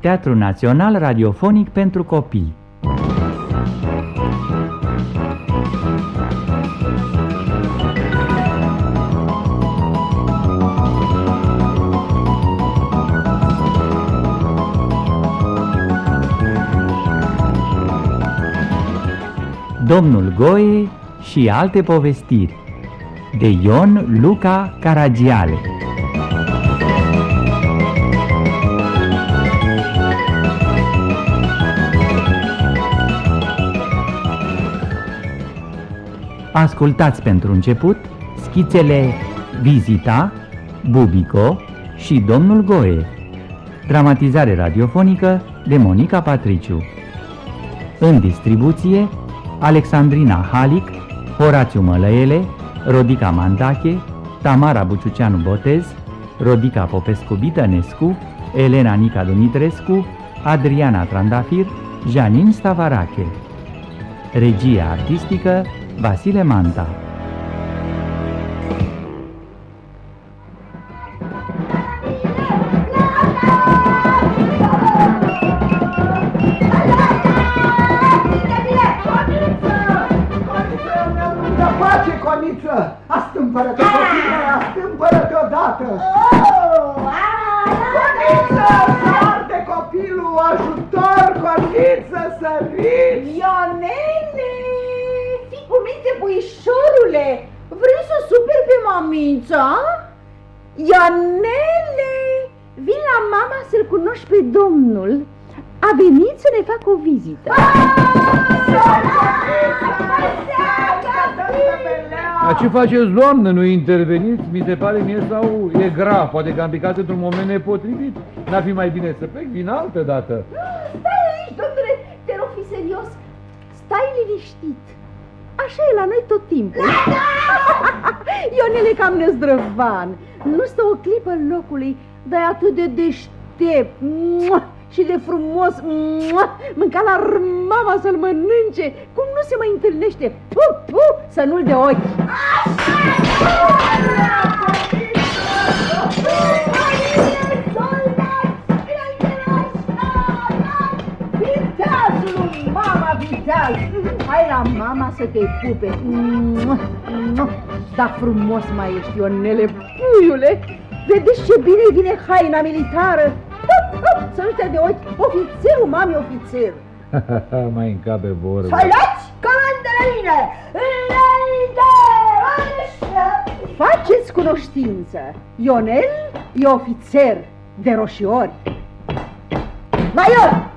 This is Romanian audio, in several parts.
Teatru Național Radiofonic pentru Copii. Domnul Goe și alte povestiri. De Ion Luca Caragiale Ascultați pentru început schițele Vizita, Bubico și Domnul Goe Dramatizare radiofonică de Monica Patriciu În distribuție Alexandrina Halic, Horațiu Mălăele, Rodica Mandache, Tamara Buciuceanu Botez, Rodica Popescu Bitănescu, Elena Nica Dumitrescu, Adriana Trandafir, Janin Stavarache. Regia artistică Vasile Manta. Coniță! Astâmpără-te, copile! Astâmpără-te odată! Coniță! Sarte copilul! Ajutor, Coniță, săriți! Ionele! Fii cu minte, puișorule! Vrei să superi pe mamița? Ionele! Vin la mama să-l cunoști pe domnul. A venit să ne facă o vizită. Dar ce faceți, doamnă? Nu interveniți? Mi se pare mie sau e grav? Poate că am picat într-un moment nepotrivit. N-ar fi mai bine să plec? Vin altă dată. Stai aici, domnule, te rog, fi serios. Stai liniștit. Așa e la noi tot timpul. Ionele cam nezdrăvan. Nu stă o clipă în locului, dar e atât de deștept. Mua! și de frumos mânca la mama să-l mănânce, cum nu se mai întâlnește, pu, pu, să nu-l de ochi. Viteazul, mama, viteaz! Hai la mama să te pupe. Da frumos mai ești, Ionele, puiule! Vedeți ce bine vine haina militară? Să nu te de ochi, ofițerul, mami, ofițer. mai încape vorba. Să luați comandele mine! Înainte! Faceți cunoștință. Ionel e ofițer de roșiori. Maior!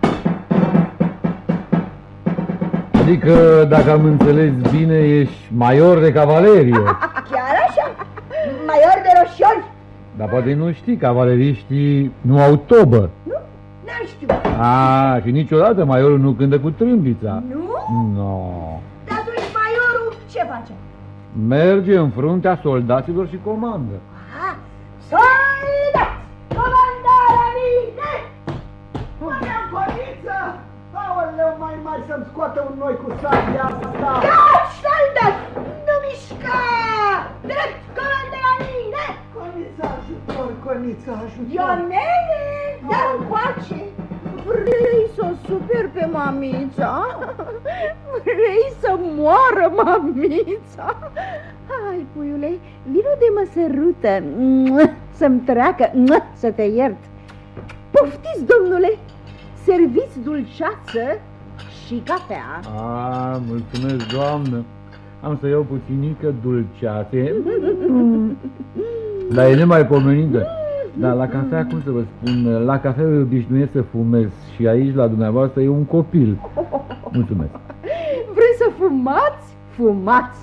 Adică, dacă am înțeles bine, ești major de cavalerie. Chiar așa? Maior de roșiori? Dar poate nu știi, cavaleriștii nu au tobă. Nu? N-am știut. A, și niciodată maiorul nu cântă cu trâmbița. Nu? No. Dar atunci maiorul ce face? Merge în fruntea soldaților și comandă. Ah, soldați! Aoleu, mai mai să-mi scoată un noi cu sabia asta! Da, soldați! Nu mișca! Drept, comandarea mine! Coniță, ajutor, Coniță, ajutor! Ionele, dar încoace! Vrei să o super pe mamița? Vrei să moară mamița? Hai, puiule, vino de mă sărută, să-mi treacă, să te iert. Poftiți, domnule, serviți dulceață și cafea. A, mulțumesc, doamnă. Am să iau puținică dulceață. Dar e nemaipomenită. Dar la cafea, cum să vă spun, la cafea eu obișnuiesc să fumez și aici, la dumneavoastră, e un copil. Mulțumesc. Vreți să fumați? Fumați!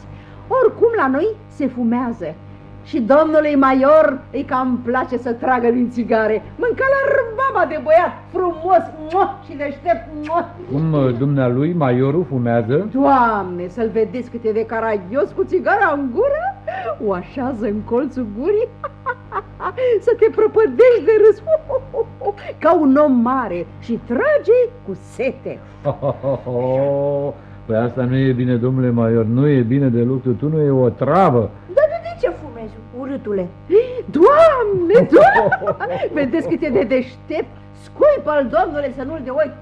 Oricum la noi se fumează. Și domnului Maior îi cam place să tragă din țigare. Mânca la râmbaba de băiat, frumos mua, și deștept. Mua. Cum uh, dumnealui, maiorul, fumează? Doamne, să-l vedeți cât e de caragios cu țigara în gură, o așează în colțul gurii, să te prăpădești de râs, ca un om mare și trage cu sete. Păi asta nu e bine, domnule Maior, nu e bine deloc, tu nu e o travă. Dar urâtule? Doamne, doamne! Vedeți cât e de deștept Scuipă-l, domnule, să nu-l de ochi.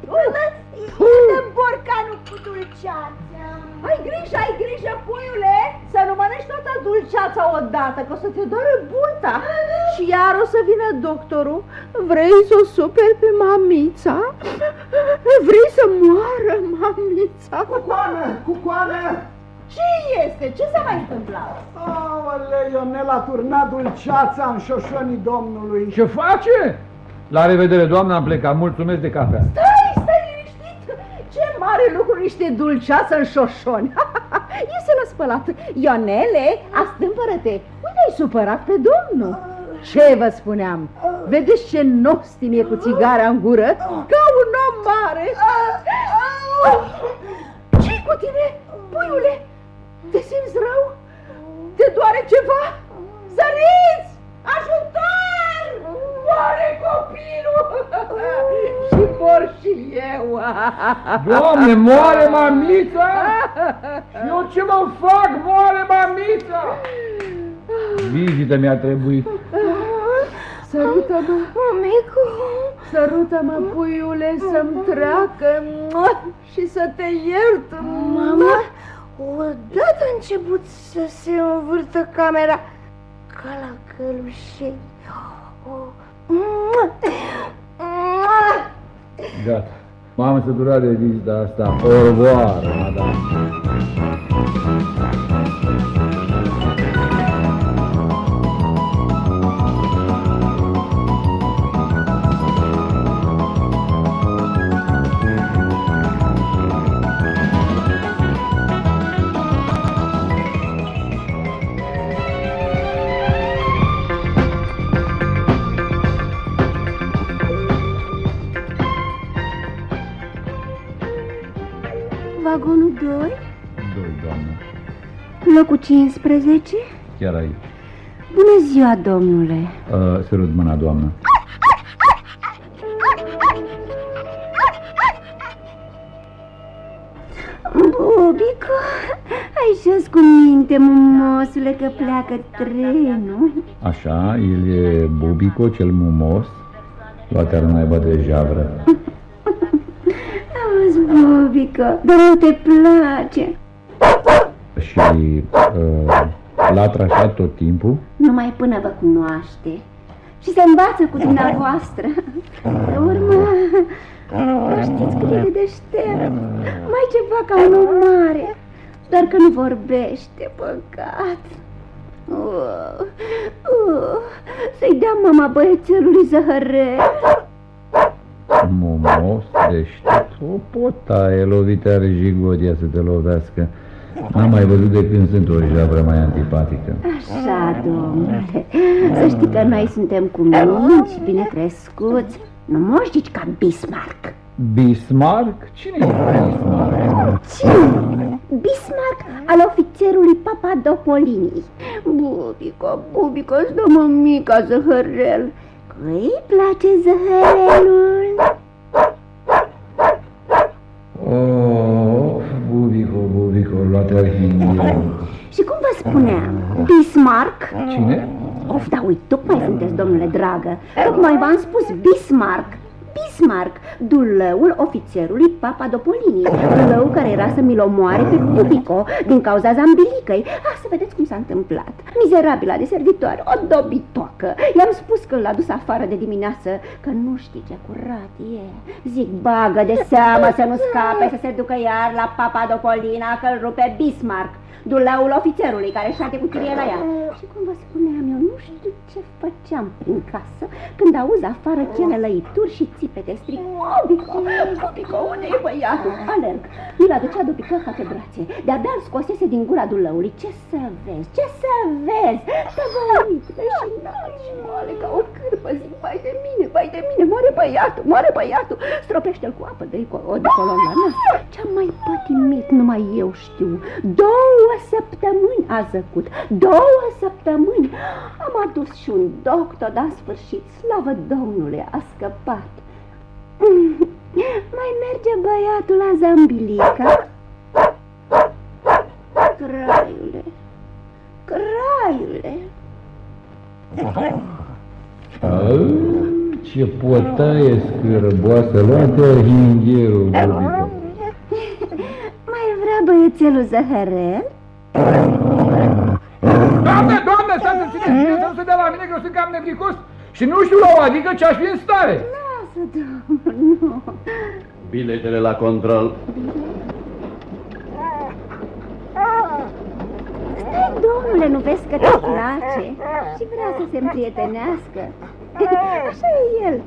Iată borcanul cu dulceață. Ai grijă, ai grijă, puiule, să nu mănânci toată dulceața odată, că o să te doare burta. Și iar o să vină doctorul. Vrei să o superi pe mamița? Vrei să moară mamița? Cucoană, cucoană! Ce este? Ce s-a mai întâmplat? Aoleu, Ionel a turnat dulceața în șoșonii domnului. Ce face? La revedere, doamna, am plecat. Mulțumesc de cafea. Stai, stai liniștit! Ce mare lucru niște dulceață în șoșoni! Iese la spălat! Ionele, astâmpără-te! Unde ai supărat pe domnul? Ce vă spuneam? Vedeți ce nostim e cu țigara în gură? Ca un om mare! ce cu tine, puiule? Te simți rău? Te doare ceva? Săriți! Ajutor! Moare copilul! și mor și eu! Doamne, moare mamița? Și eu ce mă fac? Moare mamița! Vizită mi-a trebuit. Sărută-mă, Mamicu. sărută-mă, puiule, să-mi treacă mua, și să te iert. Mama, odată a început să se învârtă camera ca la călușei. Oh. Mua. Mua. Gata. Mamă, să dura de vizita asta. Orvoară, madame. 15. Chiar aici. Bună ziua, domnule. Uh, sărut mâna, doamnă. Bobico, ai jos cu minte, mumosule, că pleacă trenul. Așa, el e Bubico, cel mumos. Luate-ar naiba de javră. Auzi, Bobico, dar nu te place. Și uh, latră așa tot timpul. Numai până vă cunoaște și se învață cu dumneavoastră. Pe urmă, nu știți cât e de deștept. Mai ceva ca un om mare, doar că nu vorbește, păcat. Uh, uh, Să-i dea mama băiețelului zăhărel. Mumos, deștept, o potaie lovită are jigodia să te lovească. N-am mai văzut de când sunt o javră mai antipatică. Așa, domnule, să știi că noi suntem cu minți și bine crescuți. Nu moștici ca Bismarck. Bismarck? Cine e Bismarck? Cine? Bismarck al ofițerului Papadopolini. Bubico, Bubico, îți dă mămica zăhărel. Îi place zăhărelul? Oh, Bubico, Bubico, luate-ar Și cum vă spuneam, Bismarck? Cine? Of, da, uite, tocmai sunteți, domnule dragă. Tocmai v-am spus Bismarck. Bismarck, dulăul ofițerului Papadopolini, dulău care era să mi-l omoare pe Bubico din cauza zambilicăi. Ah, să vedeți cum s-a întâmplat. Miserabila de servitoare, o dobitoacă. I-am spus că l-a dus afară de dimineață, că nu știi ce curat e. Zic, bagă de seamă să nu scape, să se ducă iar la Papadopolina, că-l rupe Bismarck dulăul ofițerului care șade cu chirie la ea. Și cum vă spuneam eu, nu știu ce făceam prin casă când auzi afară chelălăituri și țipete strig. Bobico, Bobico, unde e băiatul? Alerg. Mi-l aducea după căca pe brațe. De-abia îl scosese din gura dulăului. Ce să vezi, ce să vezi? Tăvălitule și înalt și moale ca o cârpă. Zic, vai de mine, vai de mine, moare băiatul, moare băiatul. Stropește-l cu apă de de colon la nas. Ce-am mai pătimit, numai eu știu. Două săptămâni a zăcut, două săptămâni. Am adus și un doctor, dar în sfârșit, slavă Domnului, a scăpat. Mai merge băiatul la Zambilica? Craiule, craiule. Ah, Ce potaie scârboasă, luate hingherul, bubico. Mai vrea băiețelul zăhărel? Doamne, doamne, stați să țineți bine să nu se dea la mine că eu sunt cam nevricos și nu știu la o adică ce aș fi în stare. Lasă, domnul, nu. Biletele la control. Stai, domnule, nu vezi că te place și vrea să se împrietenească. Așa e el.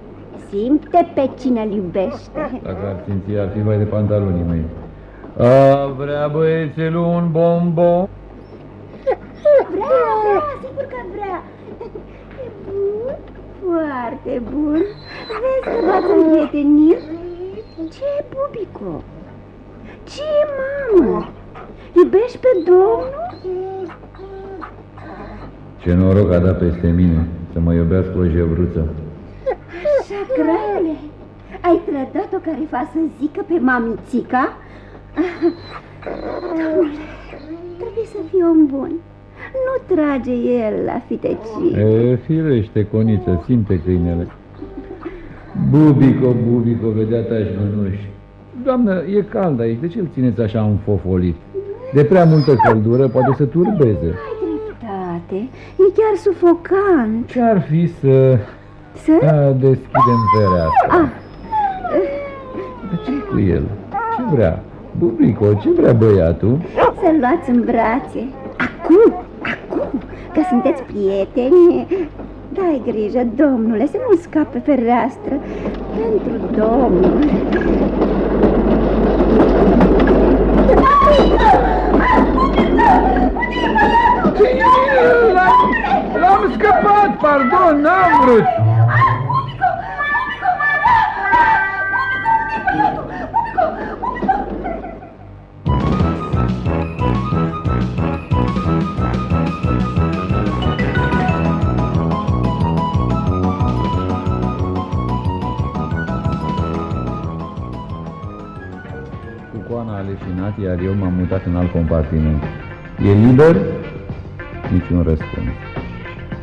Simte pe cine îl iubește. Dacă ar simți, ar fi mai de pantalonii mei. A, vrea băiețelul un bombon? Vrea, vrea, sigur că vrea. E bun, foarte bun. Vezi că v-ați împrietenit? Ce e, bubico? Ce e, mamă? Iubești pe domnul? Ce noroc a dat peste mine să mă iubească o jevruță. Așa, graile. Ai trădat-o care fa să zică pe mamițica? Domnule, trebuie să fii om bun. Nu trage el la fitecii. E, firește, coniță, simte câinele. Bubico, bubico, vedea tași mânuși. Doamnă, e cald aici, de ce îl țineți așa înfofolit? De prea multă căldură poate să turbeze. Ai dreptate, e chiar sufocant. Ce-ar fi să Să? a, deschidem fereastra? Ah, Dar ce cu el? Ce vrea? Bubico, ce vrea băiatul? să-l luați în brațe. Acum, acum, că sunteți prieteni. Dai grijă, domnule, să nu scape fereastră. Pentru domnul. L-am, l-am scăpat, pardon, n-am vrut. Cucoana a leșinat, iar eu m-am mutat în alt compartiment. E liber? Niciun răspuns.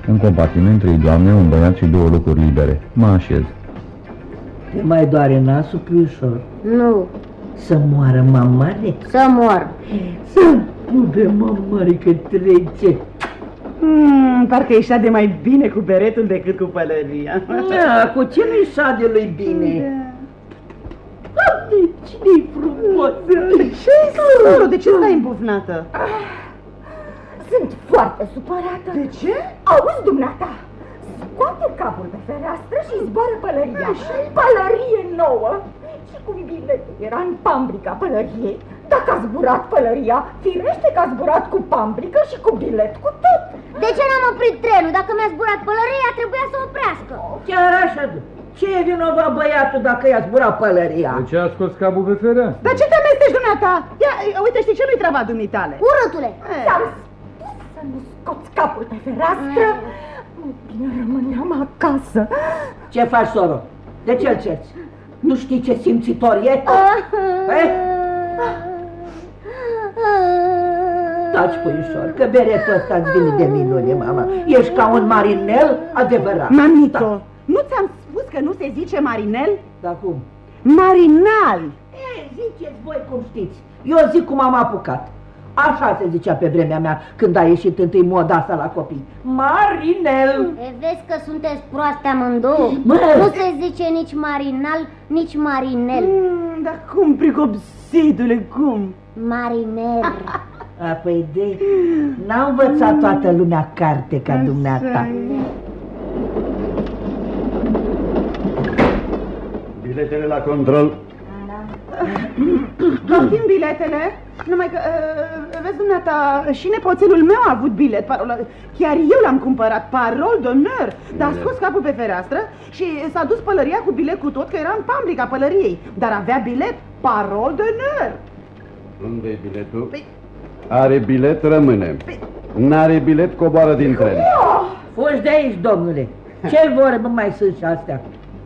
În compartiment trei doamne, un băiat și două locuri libere. Mă așez. Te mai doare nasul, Plușor? Nu, Să moară mamare? să mor. Să pupe mamare că trece. Hmm, parcă ieșea de mai bine cu beretul decât cu pălăria. Da, cu ce nu-i șade lui bine? Doamne, cine-i frumos? Ce-i, soră? De ce stai îmbufnată? Sunt foarte supărată. De ce? Auzi, dumneata, scoate capul pe fereastră și zboară pălăria. Pălărie nouă. Și cum biletul era în pambrica pălăriei, dacă a zburat pălăria, firește că a zburat cu pambrică și cu bilet cu tot. De ce n-am oprit trenul? Dacă mi-a zburat pălăria, trebuia să oprească. Chiar așa, ce e vinovat băiatul dacă i-a zburat pălăria? De ce a scos capul pe fereastră? Dar ce te amesteci, dumneata? Ia, uite, știi ce nu-i treaba dumitale? Urâtule! Ți-am spus să nu scoți capul pe fereastră. Mai bine rămâneam acasă. Ce faci, soro? De ce-l cerți? Nu știi ce simțitor e? Eh? Taci, puișor, că beretul ăsta îți vine de minune, mama. Ești ca un marinel adevărat. Mamico, Da. nu ți-am spus că nu se zice marinel? Dar cum? Marinal! E, ziceți voi cum știți. Eu zic cum am apucat. Așa se zicea pe vremea mea când a ieșit întâi moda asta la copii. Marinel! E, vezi că sunteți proaste amândouă? Mă! Nu se zice nici marinal, nici marinel. Mm, dar cum, pricopsidule, cum? Marinel. A, păi de, n-a învățat toată lumea carte ca dumneata. Biletele la control. Poftim biletele? Numai că, uh, vezi, dumneata, și nepoțelul meu a avut bilet. Parol, chiar eu l-am cumpărat, parol d'onor. Dar a scos capul pe fereastră și s-a dus pălăria cu bilet cu tot, că era în pamblica pălăriei. Dar avea bilet, parol d'onor. Unde e biletul? Are bilet, rămâne. N-are bilet, coboară din tren. Fugi de aici, domnule. Ce vorbe mai sunt și astea?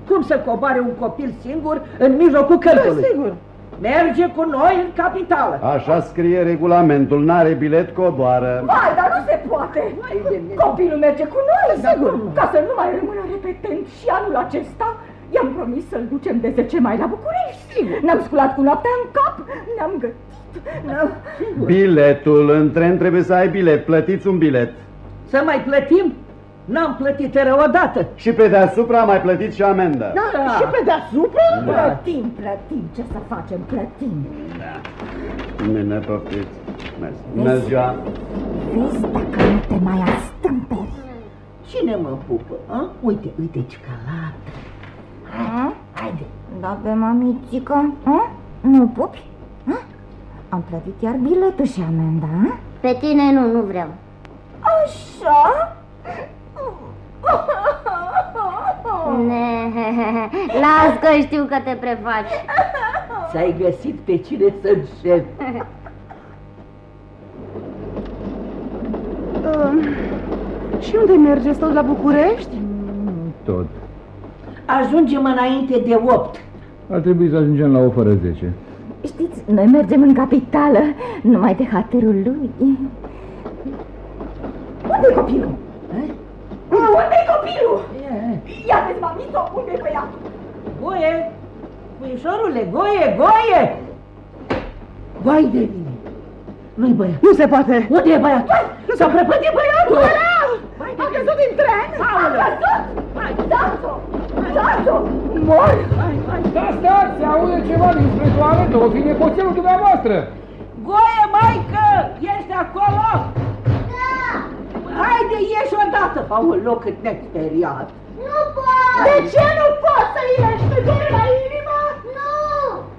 Cum să coboare un copil singur în mijlocul Da, călcului? sigur. Merge cu noi în capitală. Așa scrie regulamentul, n-are bilet, coboară. Vai, dar nu se poate! Vai de mine. Copilul merge cu noi, Sigur. Ca să nu mai rămână repetent și anul acesta, i-am promis să-l ducem de 10 mai la București. Sigur. Ne-am sculat cu noaptea în cap, ne-am gătit. Ne-am... Biletul, în tren trebuie să ai bilet, plătiți un bilet. Să mai plătim? N-am plătit rău odată. Și pe deasupra mai plătiți și amendă. Da, și pe deasupra? Plătim, plătim, ce să facem, plătim. Bine, poftiți. Mersi. Bună ziua. Vezi dacă nu te mai astâmperi. Cine mă pupă? A? Uite, uite ce calată. Haide. Da, pe mamițică, a? Nu pupi? A? Am plătit iar biletul și amenda, a? Pe tine nu, nu vreau. Așa? Ne, las că știu că te prefaci. Ți-ai găsit pe cine să înșepi. Uh, și unde mergeți tot la București? Tot. Ajungem înainte de 8. Ar trebui să ajungem la o fără 10. Știți, noi mergem în capitală, numai de hatărul lui. Unde-i copilul? Unde-i copilul? Ia vezi, mamito, unde-i băiatul? Goie! Puișorule, goie, goie! Vai de mine! Nu-i băiat. Nu se poate! Unde e băiatul? S-a prăpătit băiatul! A căzut din tren! A căzut! Dați-o! Dați-o! Mor! Da, stați, se aude ceva dinspre toaletă, o fi nepoțelul dumneavoastră. Goie, maică! Ești acolo? Da! Haide, ieși odată! Aoleu, cât ne-ai speriat! Nu pot! De ce nu poți să ieși? Te doare la inimă? Nu!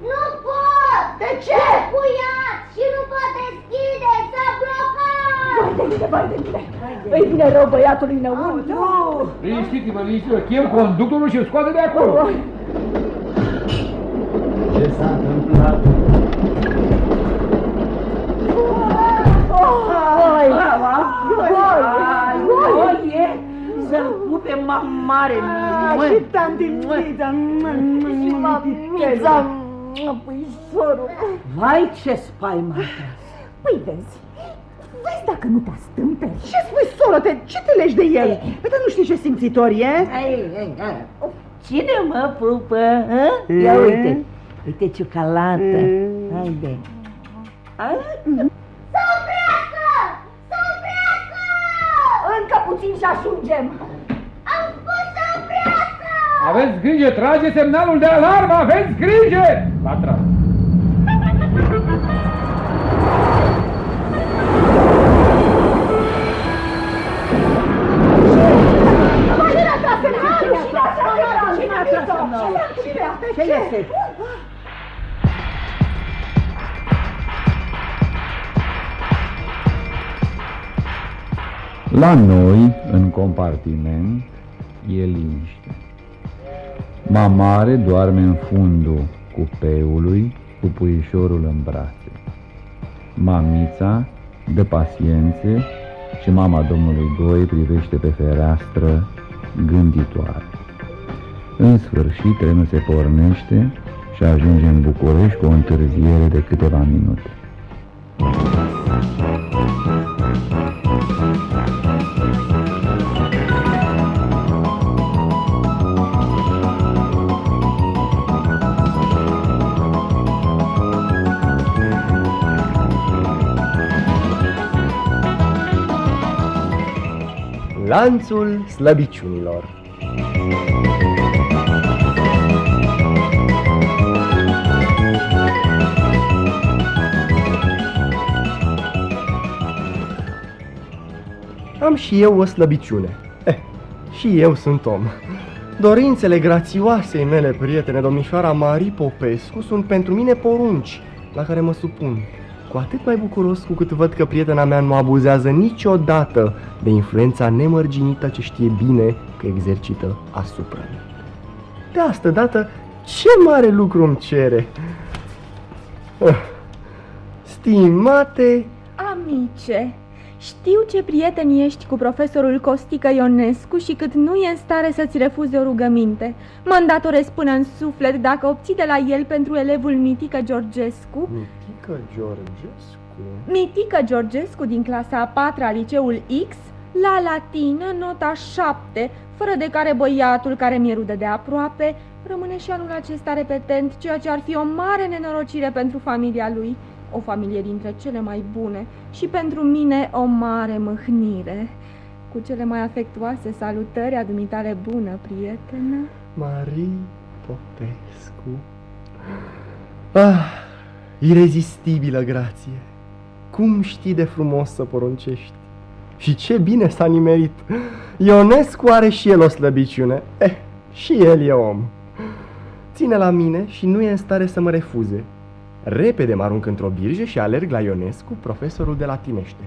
Nu pot! De ce? Cuiat și nu pot deschide, s-a blocat! Vai de mine, vai de mine! Îi vine rău băiatului înăuntru! Liniștiți-vă, liniștiți-vă, chem conductorul și îl scoate de acolo. Ce s-a întâmplat? Oi! Ai, goie! Să-l pupe mare Ah, și tanti Liza! Și mamița, puișorul! Vai, ce spaimă! Păi vezi, vezi dacă nu te astâmperi. Ce spui, soră, te, ce te legi de el? Păi, dar nu știi ce simțitor e? Ai, ai, ai. Cine mă pupă? hă? Ia uite, uite ciucalată. Haide. Ai? Să oprească! Să oprească! Încă puțin și ajungem. Am spus să oprească! Aveți grijă, trage semnalul de alarmă, aveți grijă! L-a tras. La noi, în compartiment, e liniște. Mamare doarme în fundul cupeului cu puișorul în brațe. Mamița dă paciențe și mama domnului Goi privește pe fereastră gânditoare. În sfârșit, trenul se pornește și ajunge în București cu o întârziere de câteva minute. Lanțul slăbiciunilor Am și eu o slăbiciune. Eh, și eu sunt om. Dorințele grațioasei mele prietene, domnișoara Marie Popescu, sunt pentru mine porunci la care mă supun. Cu atât mai bucuros cu cât văd că prietena mea nu abuzează niciodată de influența nemărginită ce știe bine că exercită asupra mea. De asta dată, ce mare lucru îmi cere! Ah, Stimate, Amice, Știu ce prieten ești cu profesorul Costică Ionescu și cât nu e în stare să-ți refuze o rugăminte. Mă îndatorez până în suflet dacă obții de la el pentru elevul Mitică Georgescu. Mitică Georgescu? Mitică Georgescu din clasa a patra liceul X, la latină nota 7, fără de care băiatul care mi-e rudă de aproape rămâne și anul acesta repetent, ceea ce ar fi o mare nenorocire pentru familia lui o familie dintre cele mai bune și pentru mine o mare mâhnire. Cu cele mai afectuoase salutări a dumitale bună, prietenă. Marie Popescu. Ah, irezistibilă grație. Cum știi de frumos să poruncești? Și ce bine s-a nimerit! Ionescu are și el o slăbiciune. Eh, și el e om. Ține la mine și nu e în stare să mă refuze. Repede mă arunc într-o birge și alerg la Ionescu, profesorul de latinește.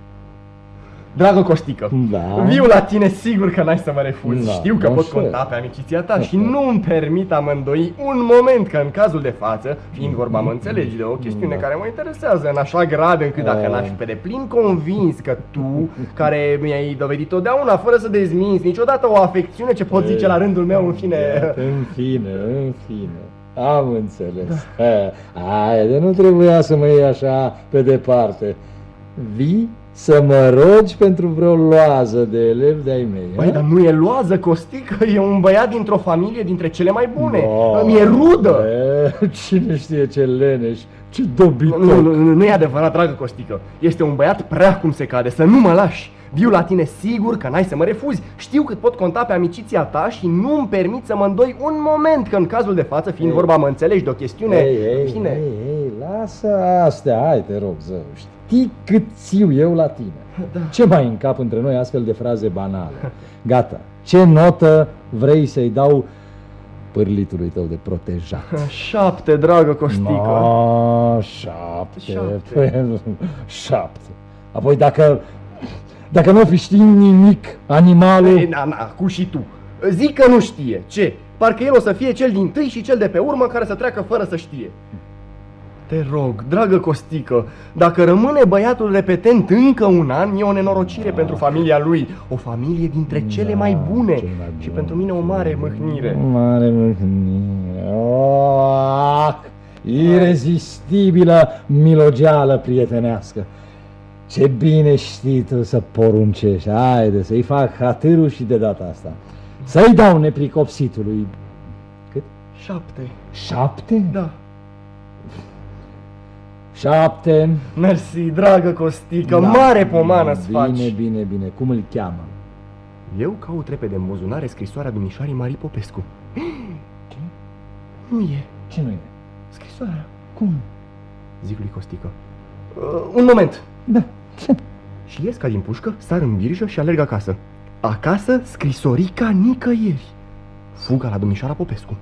Dragă Costică, Da. viu la tine sigur că n-ai să mă refuzi. Da, Știu că pot așa. conta pe amiciția ta și nu îmi permit amândoi un moment că în cazul de față, fiind vorba, mă înțelegi, de o chestiune Da. care mă interesează în așa grad încât dacă Da. n-aș fi pe deplin convins că tu, care mi-ai dovedit totdeauna, fără să dezminți niciodată o afecțiune ce pot zice la rândul meu, în fine... În fine, în fine. Am înțeles. Da. Haide, nu trebuia să mă iei așa pe departe. Vii să mă rogi pentru vreo loază de elevi de-ai mei. Băi, ha? dar nu e loază, Costică, e un băiat dintr-o familie dintre cele mai bune. Da. Mi-e rudă. E, Cine știe ce leneș, ce dobitoc. Nu, nu, nu, nu e adevărat, dragă Costică. Este un băiat prea cum se cade, să nu mă lași. Viu la tine sigur că n-ai să mă refuzi. Știu cât pot conta pe amiciția ta și nu-mi permit să mă îndoi un moment, că în cazul de față, fiind Ei. vorba, mă înțelegi, de o chestiune... Ei, ei, în fine. ei, ei, lasă astea, hai te rog, zău. Știi cât țiu eu la tine. Da. Ce mai încap între noi astfel de fraze banale? Gata. Ce notă vrei să-i dau pârlitului tău de protejat? Șapte, dragă Costică. No, șapte. Șapte. Păi, șapte. Apoi dacă, dacă nu fi ști nimic, animalul... Ei, na, na, cu și tu. Zic că nu știe. Ce? Parcă el o să fie cel din tâi și cel de pe urmă care să treacă fără să știe. Te rog, dragă Costică, dacă rămâne băiatul repetent încă un an, e o nenorocire pentru familia lui. O familie dintre cele Da, mai bune. cele mai Și bune, pentru mine o mare mâhnire. Mare mâhnire. Oh, irezistibilă milogeală prietenească. Ce bine știi tu să poruncești. Haide, să-i fac hatârul și de data asta. Să-i dau nepricopsitului. Cât? Șapte. Șapte? Da. Șapte. Mersi, dragă Costică, Da. mare pomană-ți Bine, faci. bine, bine. Cum îl cheamă? Eu caut repede în buzunare scrisoarea domnișoarei Marii Popescu. Ce? Nu e. Ce nu e? Scrisoarea. Cum? Zic lui Costică. Uh, un moment. Da. Și ies ca din pușcă, sar în birjă și alerg acasă. Acasă, scrisorica nicăieri. Fuga la domnișoara Popescu.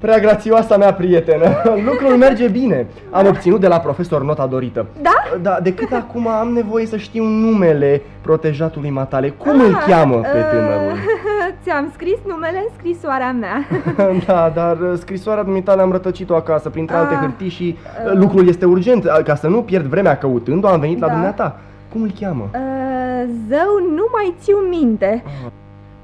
Prea grațioasa mea prietenă, lucrul merge bine. Am obținut de la profesor nota dorită. Da? Da, decât acum am nevoie să știu numele protejatului matale. Cum îl cheamă pe tânărul? Ah, Ți-am scris numele în scrisoarea mea. Da, dar uh, scrisoarea dumitale am rătăcit-o acasă printre alte Ah. hârtii și uh, lucrul este urgent. Uh, Ca să nu pierd vremea căutând-o, am venit la Da. dumneata. Cum îl cheamă? Uh, Zău, nu mai țiu minte.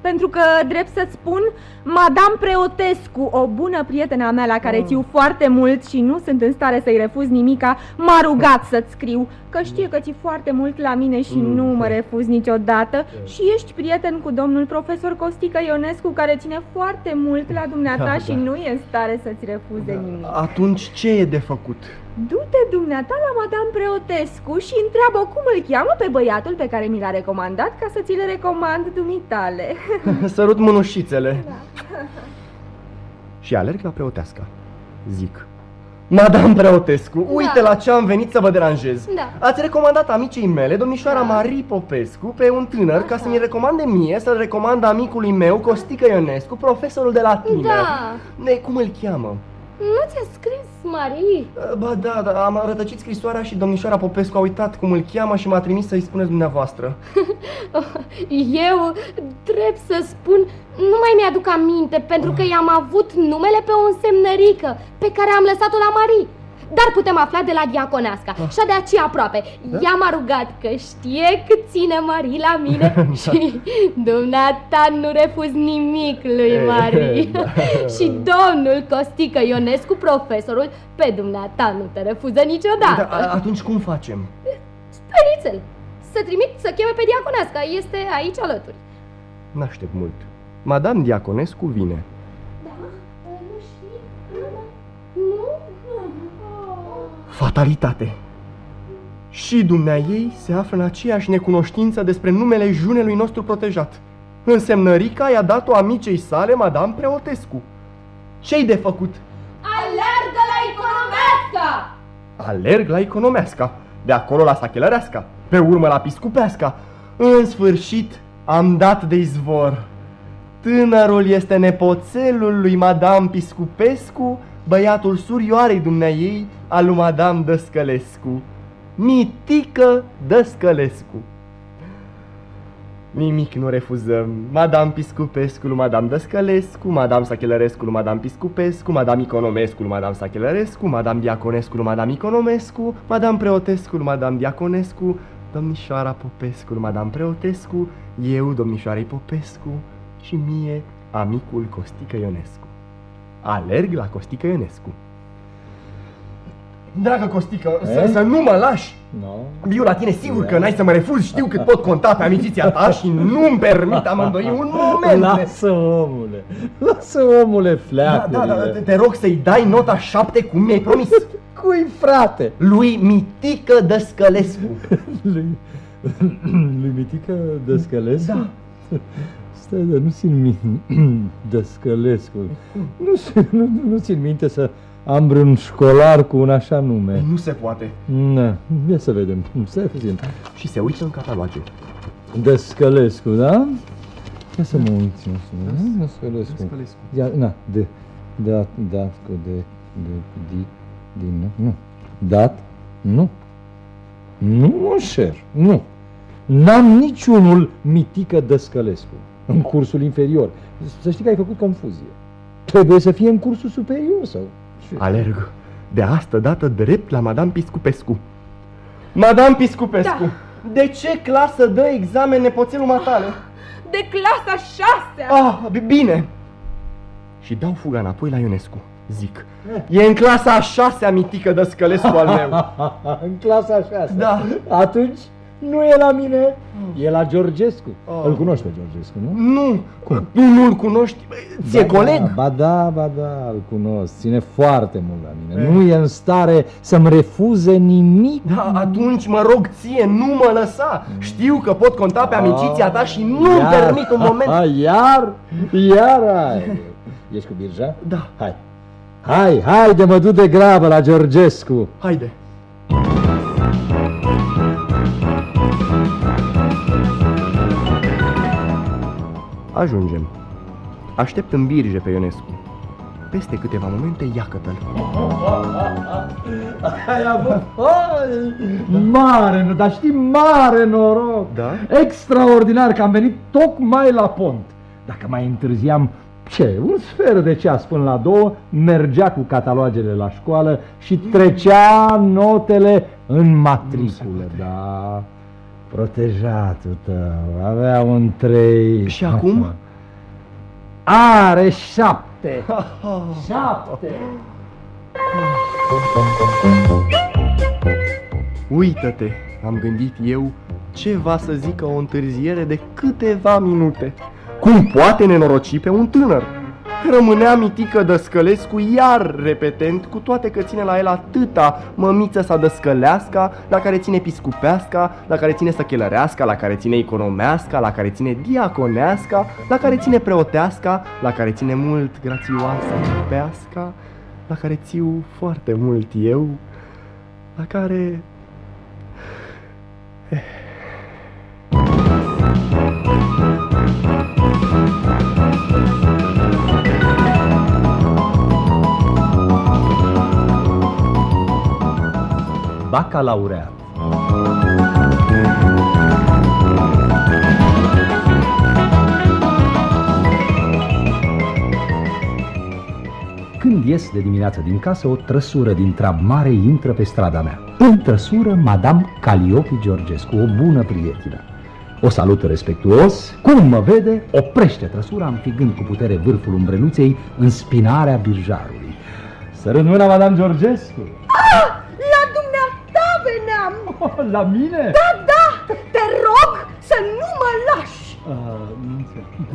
Pentru că, drept să-ți spun, Madame Preotescu, o bună prietenă a mea la care țiu foarte mult și nu sunt în stare să-i refuz nimica, m-a rugat să-ți scriu, că știe că ții foarte mult la mine și nu mă refuz niciodată și ești prieten cu domnul profesor Costică Ionescu, care ține foarte mult la dumneata Da, și da. nu e în stare să-ți refuze nimic. Atunci ce e de făcut? Du-te dumneata la Madame Preotescu și întreabă cum îl cheamă pe băiatul pe care mi l-a recomandat ca să ți-l recomand dumitale. Sărut mânușițele. Și alerg la preotească. Zic. Madame Preotescu, uite la ce am venit să vă deranjez. Da. Ați recomandat amicii mele, domnișoara Da. Marie Popescu, pe un tânăr ca să mi recomande mie să-l recomand amicului meu, Costică Ionescu, profesorul de latină. Da. Ne, cum îl cheamă? Nu ți-a scris, Marie? Ba da, da, am rătăcit scrisoarea și domnișoara Popescu a uitat cum îl cheamă și m-a trimis să-i spuneți dumneavoastră. Eu, drept să spun, nu mai mi-aduc aminte pentru că i-am avut numele pe o însemnărică pe care am lăsat-o la Marie. Dar putem afla de la diaconeasca. Ah. Și de aceea aproape. Da? Ea m-a rugat că știe cât ține Marie la mine și dumneata nu refuz nimic lui E, Marie. da. și domnul Costică Ionescu, profesorul, pe dumneata nu te refuză niciodată. Da, atunci cum facem? Stai nițel, să trimit să cheme pe diaconeasca, este aici alături. N-aștept mult. Madame Diaconescu vine. Fatalitate. Și dumnea ei se află în aceeași necunoștință despre numele junelui nostru protejat. Însemnărica i-a dat-o amicei sale, Madame Preotescu. Ce-i de făcut? Alergă la economeasca! Alerg la economeasca, de acolo la sachelăreasca, pe urmă la piscupeasca. În sfârșit am dat de izvor. Tânărul este nepoțelul lui Madame Piscupescu, băiatul surioarei dumneaei al lui Madame Dăscălescu. Mitică Dăscălescu. Nimic nu refuzăm. Madame Piscupescu lui Madame Dăscălescu, Madame Sachelărescu lui Madame Piscupescu, Madame Economescu lui Madame Sachelărescu, Madame Diaconescu lui Madame Economescu, Madame Preotescu lui Madame Diaconescu, domnișoara Popescu lui Madame Preotescu, eu, domnișoarei Popescu și mie, amicul Costică Ionescu. Alerg la Costică Ionescu. Dragă Costică, să, Eh? să nu mă lași! No. Biu la tine sigur că n-ai să mă refuzi, știu cât pot conta pe amiciția ta și nu-mi permit amândoi un moment. Lasă, omule, lasă, omule, Da, fleacările. da, da, te, te rog să-i dai nota șapte cum mi-ai promis. Cui, frate? Lui Mitică Dăscălescu. lui, lui Mitică Dăscălescu? Da. Stai, dar nu țin minte, Dăscălescu. Nu, nu, nu țin minte să am vreun școlar cu un așa nume. Nu se poate. Na, ia să vedem. Stai puțin. Și se uită în cataloage. Dăscălescu, da? Ia să mă uit. eu să mă uit. Dăscălescu. Dăscălescu. Ia, na, de, dat, dat, cu de, de, di, din, nu. Dat, nu. Nu, mă șer, nu. N-am niciunul mitică Dăscălescu în cursul inferior. Să știi că ai făcut confuzie. Trebuie să fie în cursul superior sau... ce? Alerg de asta dată drept la Madame Piscupescu. Madame Piscupescu, Da. de ce clasă dă examen nepoțelul matale? De clasa șasea! Ah, b- bine. Și dau fuga înapoi la Ionescu. Zic, e în clasa a șasea mitică Dăscălescu al meu. în clasa a șasea. Da. Atunci nu e la mine, e la Georgescu. Oh. Îl cunoști pe Georgescu, nu? Nu, tu nu-l cunoști, ție Ba coleg? Da, ba da, ba da, îl cunosc. Ține foarte mult la mine. Nu e în stare să-mi refuze nimic. Da, atunci mă rog ție, nu mă lăsa. Știu că pot conta pe amiciția ta și nu-mi Ah, Iar- permit un moment. Iar, iar ai. Ești cu birja? Da. Hai. Hai, hai de mă duc de grabă la Georgescu. Haide. Ajungem. Aștept în birge pe Ionescu. Peste câteva momente, iacătă-l. Ai avut ai, mare, nu- dar știi, mare noroc. Da? Extraordinar că am venit tocmai la pont. Dacă mai întârziam, ce, un sfert de ceas până la două, mergea cu catalogele la școală și trecea notele în matriculă, da. Protejatul tău, avea un trei... Și acum? Are șapte! Șapte! Uită-te, am gândit eu, ce va să zică o întârziere de câteva minute. Cum poate nenoroci pe un tânăr? Rămânea mitică Dăscălescu iar repetent, cu toate că ține la el atâta mămiță sa dăscălească, la care ține piscupească, la care ține săchelărească, la care ține economească, la care ține diaconească, la care ține preotească, la care ține mult grațioasă pească, la care țiu foarte mult eu, la care Bacalaureat Când ies de dimineață din casă, o trăsură din trab mare intră pe strada mea. În trăsură, Madame Caliopi Georgescu, o bună prietină. O salută respectuos, cum mă vede, oprește trăsura, înfigând cu putere vârful umbreluței în spinarea birjarului. Sărând mâna, Madame Georgescu! Ah, la dumneata veneam! Oh, la mine? Da, da! Te rog să nu mă lași! Uh, nu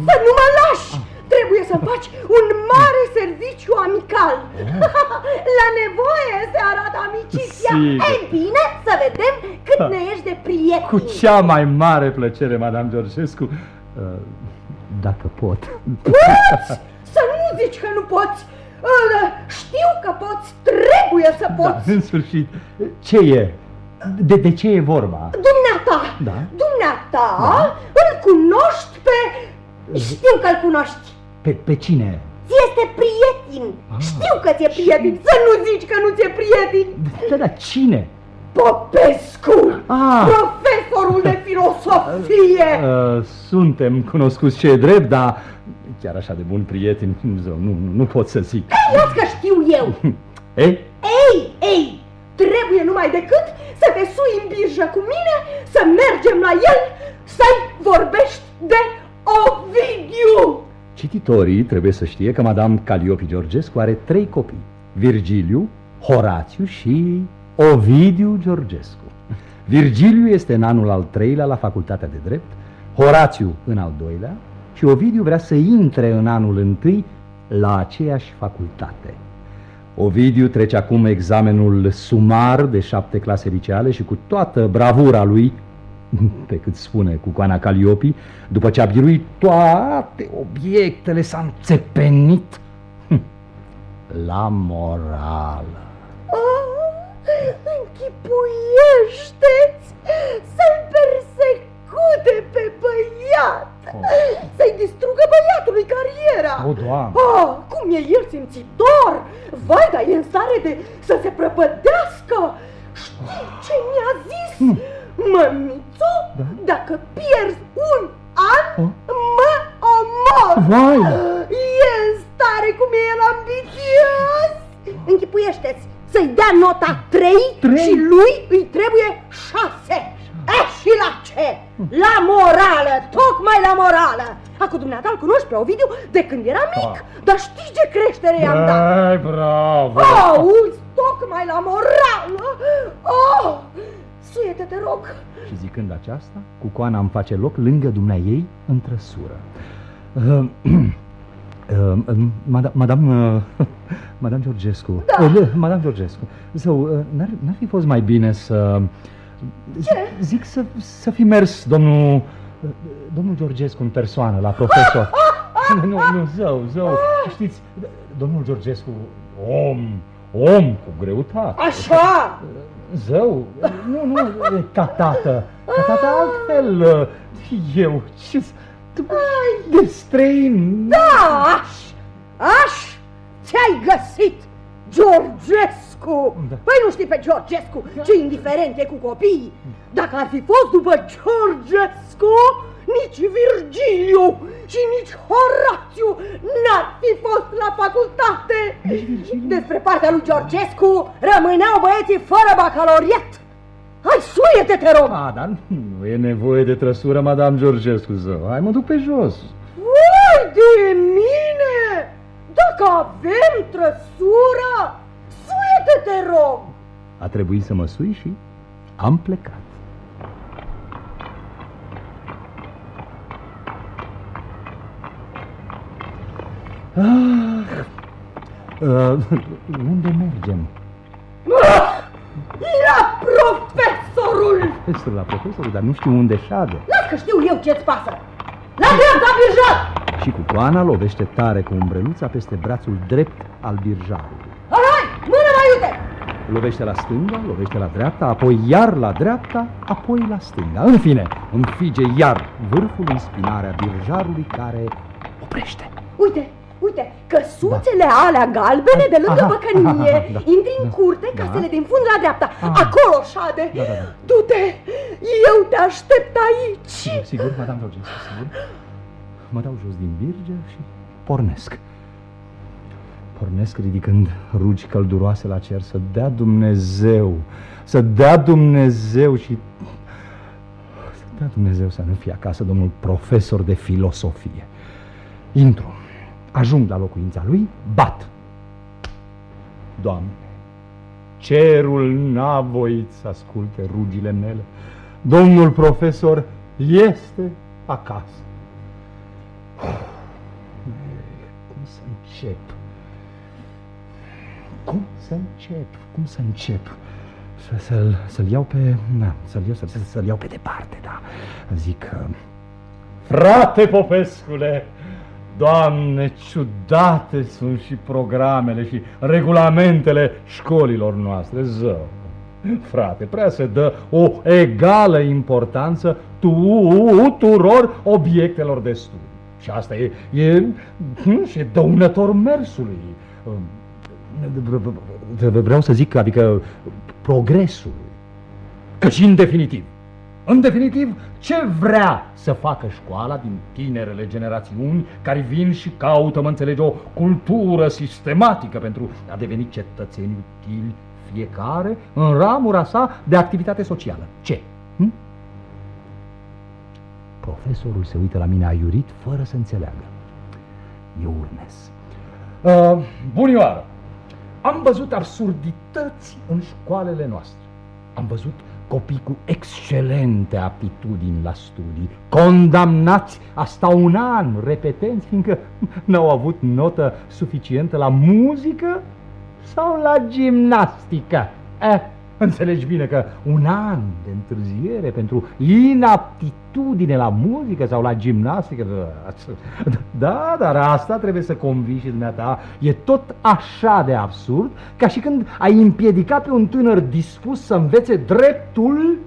să nu mă lași! Ah. Trebuie să faci un mare serviciu amical. Oh. La nevoie se arată amiciția. Ei bine, să vedem cât ne ești de prieteni. Cu cea mai mare plăcere, Madame Georgescu. Uh, dacă pot. Poți! Să nu zici că nu poți! Uh, știu că poți, trebuie să da, poți. Da, în sfârșit. Ce e? De, de ce e vorba? Dumneata! Da? Dumneata da? îl cunoști pe... Știu că-l cunoști. Pe, pe cine? Ți este prieten. Ah, Știu că ți-e prieten. Să nu zici că nu ți-e prieten. Da, da, cine? Popescu, ah. profesorul de filosofie. Uh, suntem cunoscuți ce e drept, dar chiar așa de bun prieten, nu, nu, nu pot să zic. Las că știu eu. ei? Ei, ei, trebuie numai decât să te sui în birjă cu mine, să mergem la el, să-i vorbești de Ovidiu. Cititorii trebuie să știe că Madame Caliopi Georgescu are trei copii, Virgiliu, Horațiu și Ovidiu Georgescu. Virgiliu este în anul al treilea la facultatea de drept, Horațiu în al doilea și Ovidiu vrea să intre în anul întâi la aceeași facultate. Ovidiu trece acum examenul sumar de șapte clase liceale și cu toată bravura lui pe cât spune cu Coana Caliopi, după ce a biruit toate obiectele, s-a înțepenit hm, la morală. Oh, închipuiește-ți să-l persecute pe băiat, oh. să-i distrugă băiatului cariera. O, Doamne! Oh, cum e el simțitor! Vai, dar e în stare de să se prăpădească! Știi ce mi-a zis? Mm. Mămițo, da? dacă pierzi un an, oh? mă omor! Vai! E în stare cum e el ambițios! Închipuiește-ți să-i dea nota 3, 3 și lui îi trebuie 6. E, și la ce? La morală, tocmai la morală! Acum dumneata îl cunoști pe Ovidiu de când era mic, da. dar știi ce creștere i-am dat? Ai, bravo! Auzi, tocmai la morală! Oh! Suiete, te rog! Și zicând aceasta, cu coana îmi face loc lângă dumnea ei în trăsură. Uh, uh, madame, madame, uh, madame Georgescu. Da. Uh, madame Georgescu. Zău, uh, n-ar, fi fost mai bine să... Ce? Zic să, să fi mers domnul... Uh, domnul Georgescu în persoană, la profesor. nu, nu, zău, zău. Știți, domnul Georgescu, om, om cu greutate. Așa! Zău? Nu, nu, ca tată. Ca tată altfel. Eu, ce tu de străin. Da, aș, aș, ți-ai găsit Georgescu. Da. Păi nu știi pe Georgescu ce indiferent e cu copiii. Dacă ar fi fost după Georgescu, nici Virgiliu și nici Horațiu n-ar fi fost la facultate. Despre partea lui Georgescu rămâneau băieții fără bacaloriet. Hai, suie-te, te rog! A, dar nu e nevoie de trăsură, Madame Georgescu, zău. Hai, mă duc pe jos. Ui, de mine! Dacă avem trăsură, suie-te, te rog! A trebuit să mă sui și am plecat. Ah, uh, unde mergem? La profesorul! Profesorul, la profesorul, dar nu știu unde șade. Las că știu eu ce-ți pasă! La dreapta, birjar! Și cu coana lovește tare cu umbreluța peste brațul drept al birjarului. Hai, mână mai iute! Lovește la stânga, lovește la dreapta, apoi iar la dreapta, apoi la stânga. În fine, înfige iar vârful în spinarea birjarului care oprește. Uite, Uite, căsuțele da. alea galbene de lângă aha, băcănie. Aha, da, Intri în da, curte, da. casele din fund la dreapta. Aha. Acolo, șade. Da, da, da. Du-te, eu te aștept aici. Sigur, sigur, madame Georgescu, sigur. Mă dau jos din birge și pornesc. Pornesc ridicând rugi călduroase la cer Să dea Dumnezeu Să dea Dumnezeu și Să dea Dumnezeu să nu fie acasă Domnul profesor de filosofie. Intru. Ajung la locuința lui, bat. Doamne Cerul n-a voit să asculte rugile mele. Domnul profesor este acasă. Cum să încep? Cum să încep? Cum să încep? Să, să-l, să-l iau pe... Na, să-l iau, să, să-l iau pe departe, da. Zic... Uh, Frate Popescule, Doamne, ciudate sunt și programele și regulamentele școlilor noastre, zău. Frate, prea se dă o egală importanță tuturor obiectelor de studiu. Și asta e, e și dăunător mersului. Vreau să zic, adică progresului. Căci în definitiv, în definitiv, ce vrea să facă școala din tinerele generațiuni care vin și caută, mă înțelege, o cultură sistematică pentru a deveni cetățeni utili fiecare în ramura sa de activitate socială. Ce? Hm? Profesorul se uită la mine aiurit fără să înțeleagă. Eu urmez. Uh, bunioară! Am văzut absurdități în școalele noastre. Am văzut copii cu excelente aptitudini la studii, condamnați a sta un an repetenți, fiindcă n-au avut notă suficientă la muzică sau la gimnastică. Eh, înțelegi bine că un an de întârziere pentru inaptitudine la muzică sau la gimnastică, da, dar asta trebuie să convii și dumneata, e tot așa de absurd ca și când ai împiedica pe un tânăr dispus să învețe dreptul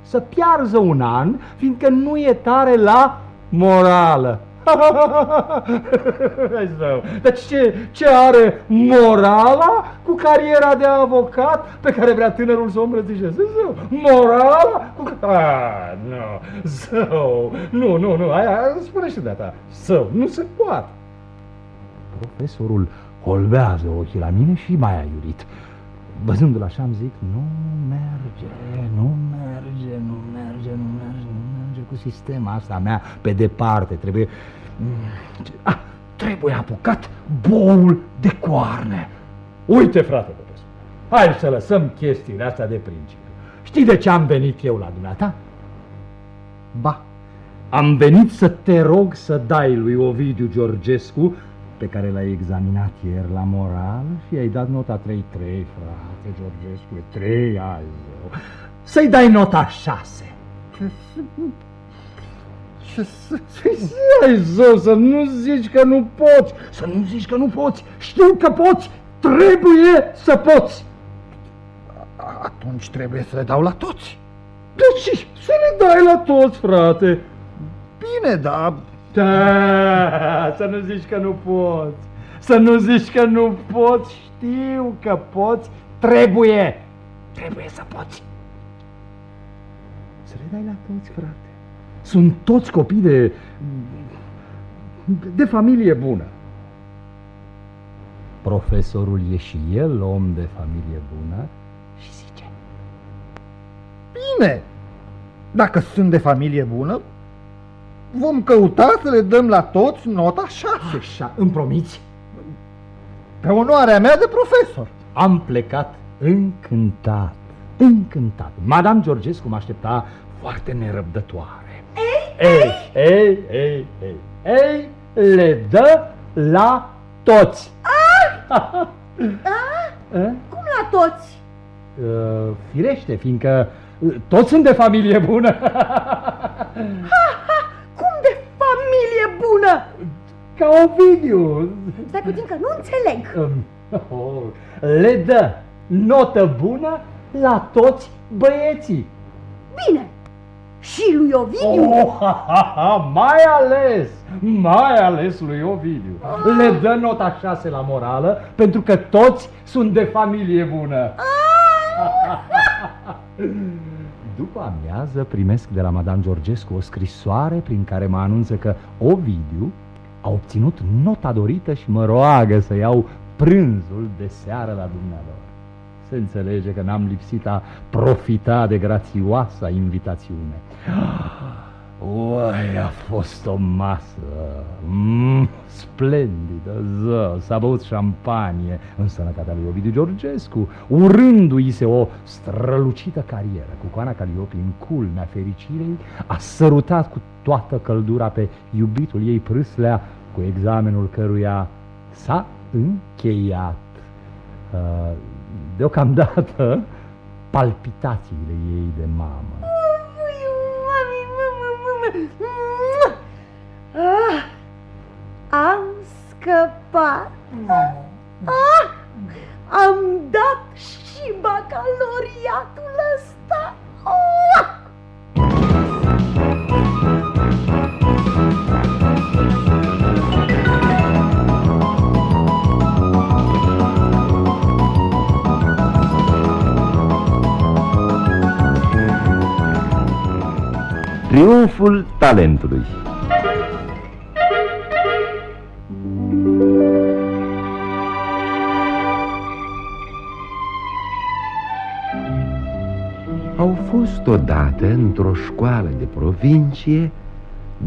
să piarză un an, fiindcă nu e tare la morală. Deci ce, ce are morala cu cariera de avocat pe care vrea tânărul să o îmbrățișeze? Zău, morala cu... Ah, nu, zău, nu, nu, nu, aia, spune și de ta, zău, nu se poate. Profesorul holbează ochii la mine și mai aiurit. Văzându-l așa îmi zic, nu merge, nu merge, nu merge, nu merge, nu merge cu sistema asta mea pe departe, trebuie... Ah, trebuie apucat boul de coarne. Uite, frate profesor, hai să lăsăm chestiile astea de principiu. Știi de ce am venit eu la dumneata? Ba, am venit să te rog să dai lui Ovidiu Georgescu pe care l-ai examinat ieri la moral și ai dat nota 3-3, frate Georgescu, 3 azi. Să-i dai nota 6. Ce să ai zău, să nu zici că nu poți, să nu zici că nu poți, știu că poți, trebuie să poți. Atunci trebuie să le dau la toți. Deci să le dai la toți, frate. Bine, dar da, să nu zici că nu poți. Să nu zici că nu poți. Știu că poți. Trebuie. Trebuie să poți. Să le dai la toți, frate. Sunt toți copii de... de familie bună. Profesorul e și el om de familie bună și zice Bine, dacă sunt de familie bună, vom căuta să le dăm la toți nota 6. Așa, îmi promiți? Pe onoarea mea de profesor. Am plecat încântat, încântat. Madame Georgescu mă aștepta foarte nerăbdătoare. Ei, ei, ei, ei, ei, ei, le dă la toți. Ah! ah? Cum la toți? Uh, firește, fiindcă uh, toți sunt de familie bună. ha, ha, cum de familie bună? Ca Ovidiu. Stai puțin că nu înțeleg. Oh, le dă notă bună la toți băieții. Bine. Și lui Ovidiu? Oh, ha, ha, ha, mai ales, mai ales lui Ovidiu. Ah. Le dă nota 6 la morală pentru că toți sunt de familie bună. Ah. După amiază primesc de la Madame Georgescu o scrisoare prin care mă anunță că Ovidiu a obținut nota dorită și mă roagă să iau prânzul de seară la dumnealor. Se înțelege că n-am lipsit a profita de grațioasa invitațiune. Uai, a fost o masă mm, splendidă, ză, s-a băut șampanie în sănătatea lui Ovidiu Georgescu, urându-i se o strălucită carieră. Cu Coana Caliopi în culmea fericirei a sărutat cu toată căldura pe iubitul ei prâslea, cu examenul căruia s-a încheiat. Uh, deocamdată, palpitațiile ei de mamă. Ah, am scăpat. Ah, am dat și bacaloriatul ăsta. Oh! Triumful talentului Au fost odată într-o școală de provincie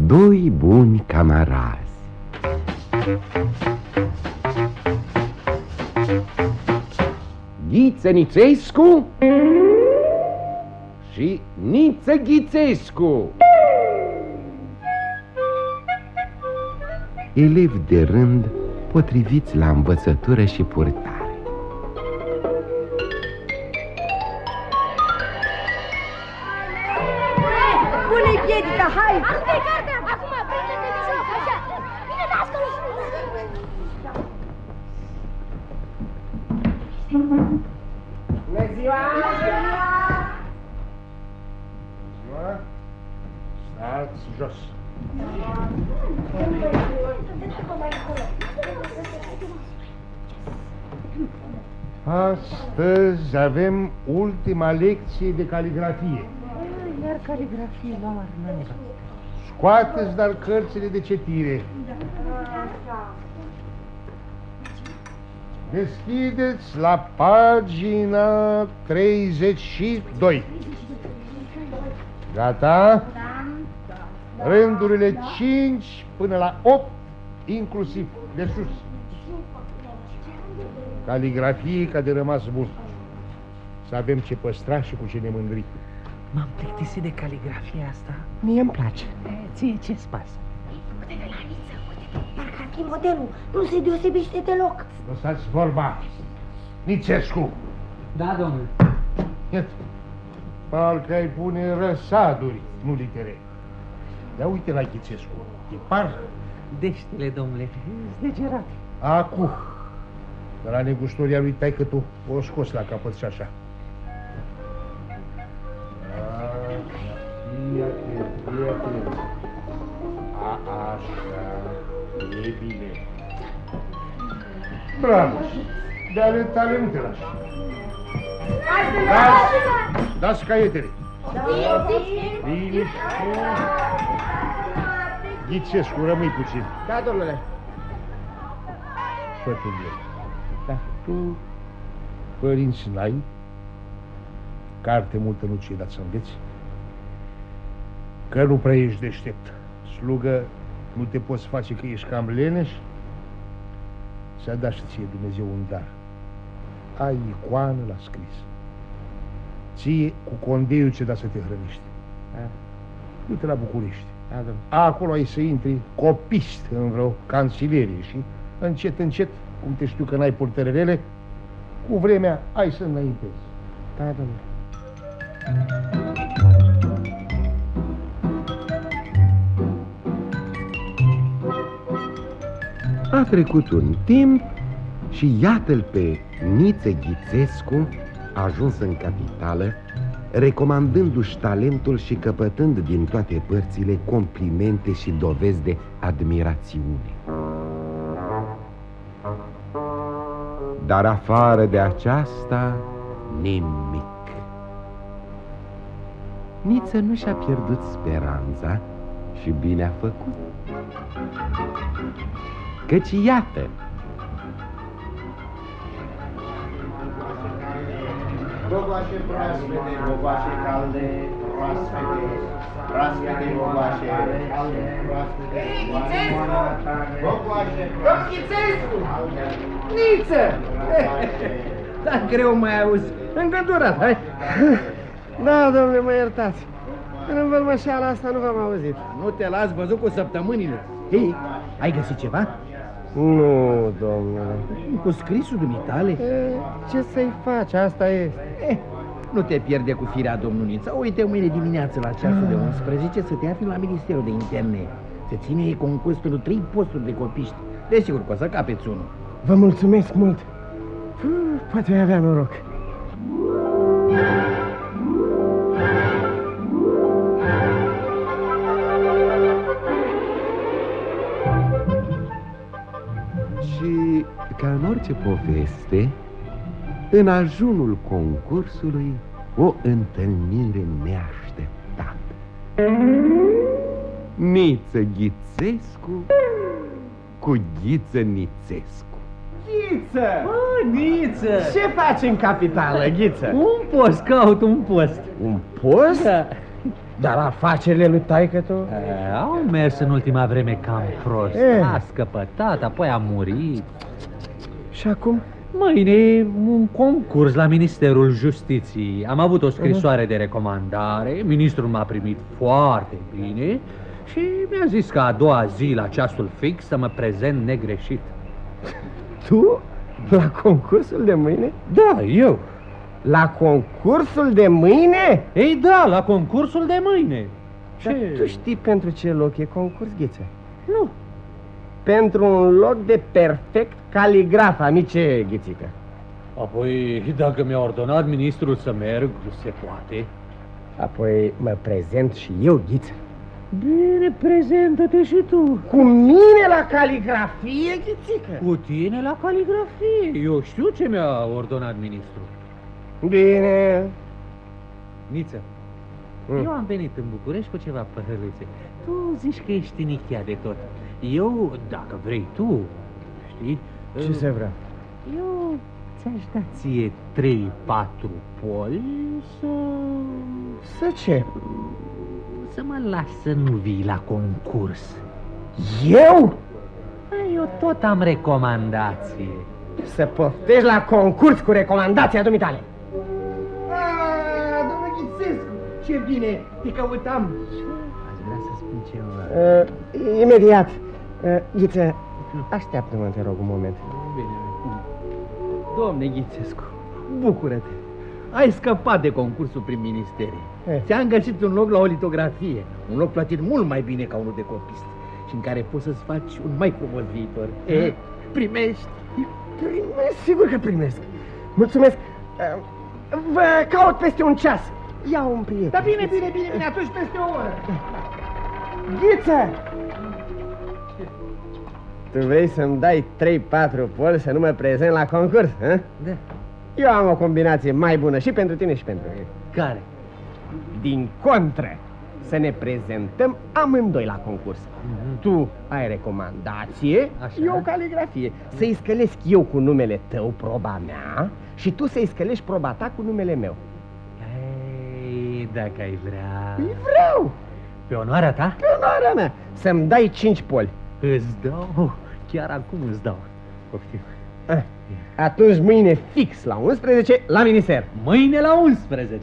doi buni camarazi. Ghiță Nițescu și Niță Ghițescu. Elevi de rând potriviți la învățătură și purtare. Ultima lecție de caligrafie. Iar caligrafie la mare, Scoateți dar cărțile de cetire. Deschideți la pagina 32. Gata? Rândurile 5 până la 8, inclusiv de sus. Caligrafie ca de rămas bun. Să avem ce păstra și cu ce ne mândri. M-am plictisit de caligrafia asta. Mie îmi place. E, ție ce-ți pasă? Uite-te la Niță, uite-te, parcă ar fi modelul. Nu se deosebește deloc. Lăsați vorba. Nițescu. Da, domnule. Iată. Parcă ai pune răsaduri, nu litere. Ia uite la Ghițescu. E par. Deștile, domnule, zdegerate. Acu. De la negustoria lui taică tu o scos la capăt și așa. Te, ia te. A, așa. E bine. Bravo. De ale tale nu te lași. Dați, dați caietele. Liniște. Ghicescu, rămâi puțin. Da, domnule. Fătul meu. Da, tu părinți n-ai, carte multă nu ți-e dat să înveți, că nu prea ești deștept. Slugă, nu te poți face că ești cam leneș, să da și ție Dumnezeu un dar. Ai icoană la scris. Ție cu condeiul ce da să te hrănești. Du-te la București. Acolo ai să intri copist în vreo cansilerie și încet, încet, cum te știu că n-ai purtărele, cu vremea ai să înaintezi. Da, domnule. A trecut un timp și iată-l pe Nițe Ghițescu ajuns în capitală, recomandându-și talentul și căpătând din toate părțile complimente și dovezi de admirațiune. Dar afară de aceasta, nimic. Niță nu și-a pierdut speranța și bine a făcut. Căci iată, Bogoașe proaspete, bogoașe calde, proaspete, proaspete, bogoașe calde, proaspete, bogoașe Domnițescu! Niță! Da, greu mai auzi, îngândurat, hai? Da, domnule, mă iertați. În învălmășeala asta nu v-am auzit. Nu te las văzut cu săptămânile. Hei, ai găsit ceva? Nu, domnule. Cu scrisul dumitale? E, ce să-i faci? Asta e. Eh, nu te pierde cu firea, domnunița. Uite, mâine dimineață la ceasul de 11 să te afli la Ministerul de Interne. Se ține concurs pentru trei posturi de copiști. Desigur că o să capeți unul. Vă mulțumesc mult. Puh, Poate ai avea noroc. Ca în orice poveste, în ajunul concursului, o întâlnire neașteptată. Niță Ghițescu cu Ghiță Nițescu. Ghiță! Bă, Niță! Ce faci în capitală, Ghiță? Un post, caut un post. Un post? Da. Dar afacerile lui taică tu? E, au mers în ultima vreme cam prost. E. A scăpătat, apoi a murit. Și acum? Mâine un concurs la Ministerul Justiției. Am avut o scrisoare de recomandare, ministrul m-a primit foarte bine și mi-a zis că a doua zi la ceasul fix să mă prezent negreșit. Tu? La concursul de mâine? Da, eu. La concursul de mâine? Ei da, la concursul de mâine. Dar tu știi pentru ce loc e concurs, Ghiță? Nu. Pentru un loc de perfect caligraf, amice Ghițică. Apoi, dacă mi-a ordonat ministrul să merg, se poate. Apoi mă prezent și eu, Ghiță. Bine, prezentă-te și tu. Cu mine la caligrafie, Ghițică? Cu tine la caligrafie. Eu știu ce mi-a ordonat ministrul. Bine. Niță, Mm. eu am venit în București cu ceva păhăluțe. Tu zici că ești inichia de tot. Eu, dacă vrei tu, știi... Ce se vrea? Eu ți-aș da ție trei, patru poli să... Să ce? Să mă las să nu vii la concurs. Eu? Ai, Eu tot am recomandație. Să poftești la concurs cu recomandația dumitale. Ah, domnule Ghițescu, ce bine, te căutam. Aș vrea să spun ceva. Uh, imediat. Uh, Ghiță, așteaptă-mă, te rog, un moment. Bine, Domne Ghițescu, bucură-te. Ai scăpat de concursul prin ministerii. Eh. Ți-am găsit un loc la o litografie, un loc plătit mult mai bine ca unul de copist și în care poți să-ți faci un mai frumos viitor. E, primești. Primesc, sigur că primesc. Mulțumesc. Uh, vă caut peste un ceas. Ia un prieten. Da bine, bine, bine, bine, atunci peste o oră. Ghiță! Tu vrei să-mi dai 3-4 poli să nu mă prezent la concurs, hă? Da. Eu am o combinație mai bună și pentru tine și pentru mine. Care? Din contră, să ne prezentăm amândoi la concurs. Tu ai recomandație, Așa. eu caligrafie. Să-i scălesc eu cu numele tău proba mea și tu să-i scălești proba ta cu numele meu. Ei, dacă ai vrea... Îi vreau! Pe onoarea ta? Pe onoarea mea! Să-mi dai 5 poli. Îți dau, chiar acum îți dau. Poftim. Ah, Atunci mâine fix la 11 la minister. Mâine la 11.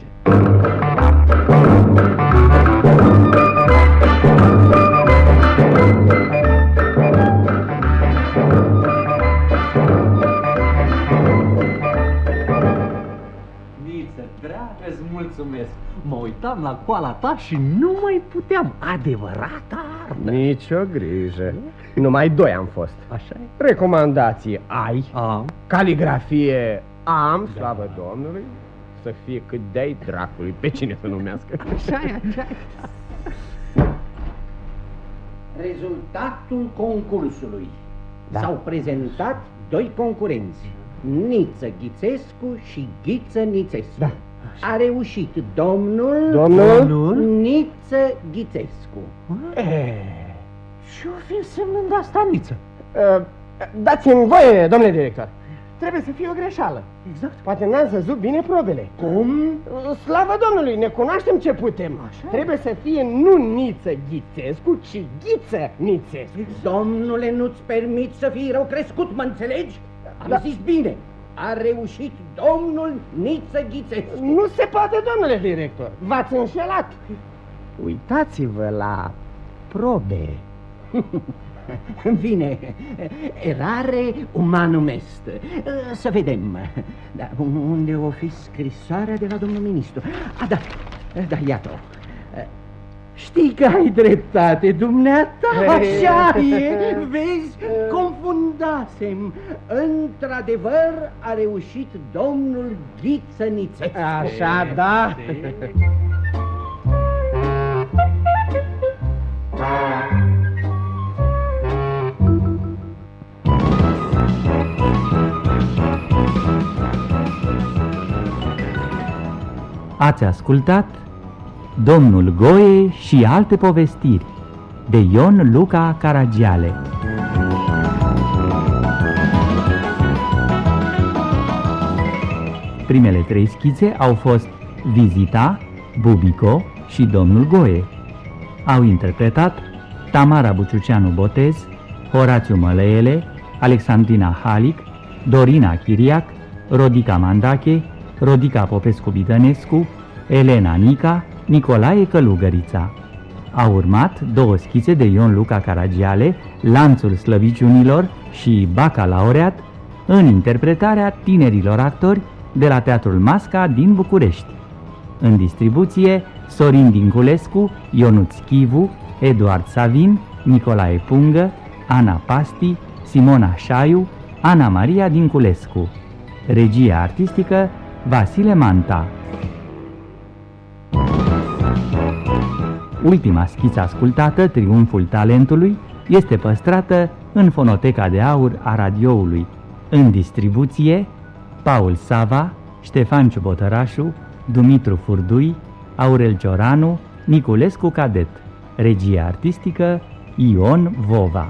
Mulțumesc. Mă uitam la coala ta și nu mai puteam. Adevărata artă. Nici o grijă. Numai doi am fost. Așa e? Recomandație ai, Am. caligrafie am, slavă Domnului, să fie cât de dracului, pe cine să numească. Așa e, așa e. Rezultatul concursului. Da. S-au prezentat doi concurenți, Niță Ghițescu și Ghiță Nițescu. Da. A reușit domnul... Domnul? Niță Ghițescu. Ce-o fi însemnând asta, Niță? Uh, Dați-mi voie, domnule director. Trebuie să fie o greșeală. Exact. Poate n-am văzut bine probele. Cum? Slavă Domnului, ne cunoaștem ce putem. Așa. Trebuie să fie nu Niță Ghițescu, ci Ghiță Nițescu. Domnule, nu-ți permit să fii rău crescut, mă înțelegi? Am Da. zis bine. A reușit domnul Niță Ghițescu. Nu se poate, domnule director. V-ați înșelat. Uitați-vă la probe. Bine, erare umanum est. Să vedem. Da, unde o fi scrisoarea de la domnul ministru? A, da, da, iată-o. Știi că ai dreptate, dumneata, așa e, vezi, confundasem. Într-adevăr a reușit domnul Ghiță Nițescu. Așa, da. Ați ascultat Domnul Goe și alte povestiri de Ion Luca Caragiale. Primele trei schițe au fost Vizita, Bubico și Domnul Goe. Au interpretat Tamara Buciuceanu Botez, Horațiu Măleele, Alexandrina Halic, Dorina Chiriac, Rodica Mandache, Rodica Popescu Bidănescu, Elena Nica, Nicolae Călugărița. Au urmat două schițe de Ion Luca Caragiale, Lanțul Slăviciunilor și Bacalaureat, în interpretarea tinerilor actori de la Teatrul Masca din București. În distribuție, Sorin Dinculescu, Ionuț Chivu, Eduard Savin, Nicolae Pungă, Ana Pasti, Simona Șaiu, Ana Maria Dinculescu. Regia artistică Vasile Manta. Ultima schiță ascultată, Triumful Talentului, este păstrată în fonoteca de aur a radioului. În distribuție, Paul Sava, Ștefan Ciubotărașu, Dumitru Furdui, Aurel Cioranu, Niculescu Cadet. Regia artistică Ion Vova.